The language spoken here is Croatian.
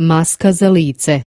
Maska za lice.